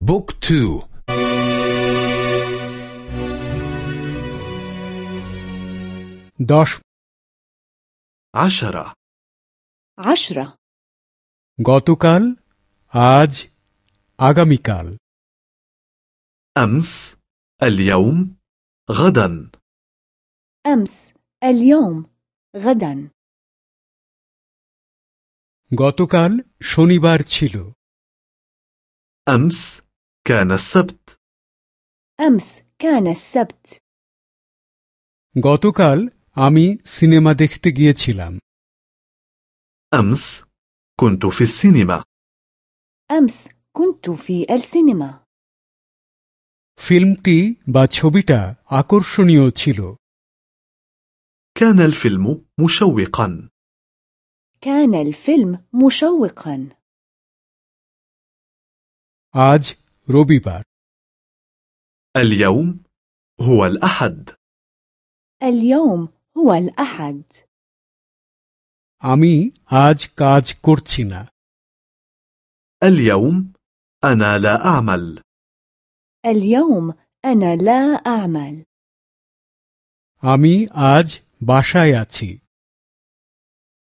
بوك تو দশ عشرة عشرة গতকাল আজ আগামীকাল أمس اليوم غدا أمس اليوم غدا গতকাল শনিবার ছিল أمس كان السبت أمس كان السبت গতকাল আমি সিনেমা দেখতে গিয়েছিলাম أمس كنت في السينما أمس كنت في السينما ফিল্মটি বা ছবিটা আকর্ষণীয় ছিল كان الفيلم مشوقا كان الفيلم مشوقا আজ রবিবার اليوم هو الأحد اليوم هو الأحد আমি আজ কাজ করছি না اليوم أنا لا أعمل اليوم أنا لا أعمل আমি আজ বাসায় আছি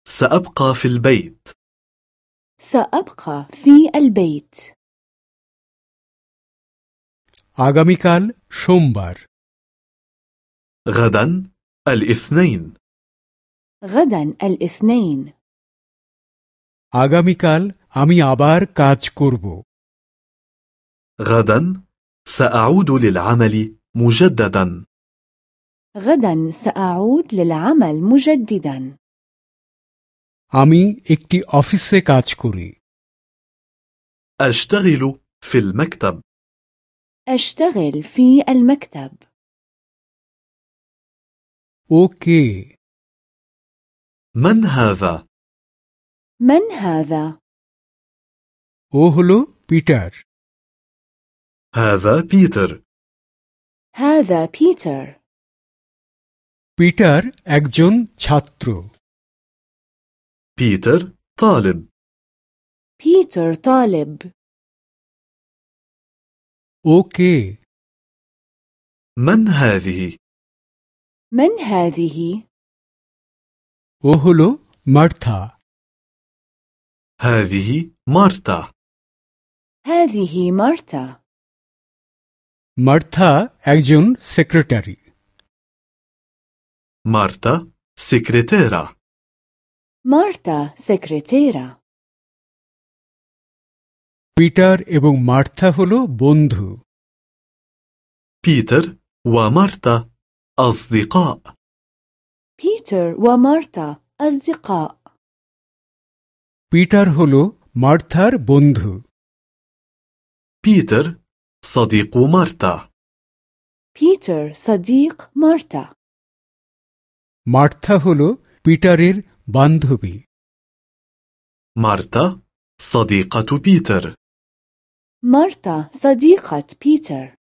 سأبقى في البيت سأبقى في البيت আগামীকাল সোমবার غدا الاثنين غدا الاثنين আগামীকাল আমি আবার কাজ করব غدا سأعود للعمل مجددا غدا سأعود للعمل مجددا আমি একটি অফিসে কাজ করি أشتغل في المكتب أشتغل في المكتب ওকে من هذا؟ من هذا؟ ও হলো পিটার هذا بيتر هذا بيتر পিটার একজন ছাত্র بيتر طالب بيتر طالب ওকে من هذه؟ من هذه؟ ও হলো মার্থা هذه مارتا هذه مارتا মার্থা একজন সেক্রেটারি مارتا سكرتيرة مارتا سكرتيرة পিটার এবং মার্থা হলো বন্ধু بيتر ومارتا أصدقاء بيتر ومارتا أصدقاء পিটার হলো মার্থার বন্ধু بيتر صديق مارتا بيتر صديق مارتا মার্থা হলো পিটারের বান্ধবী مارتا صديقة بيتر مارتا صديقة بيتر.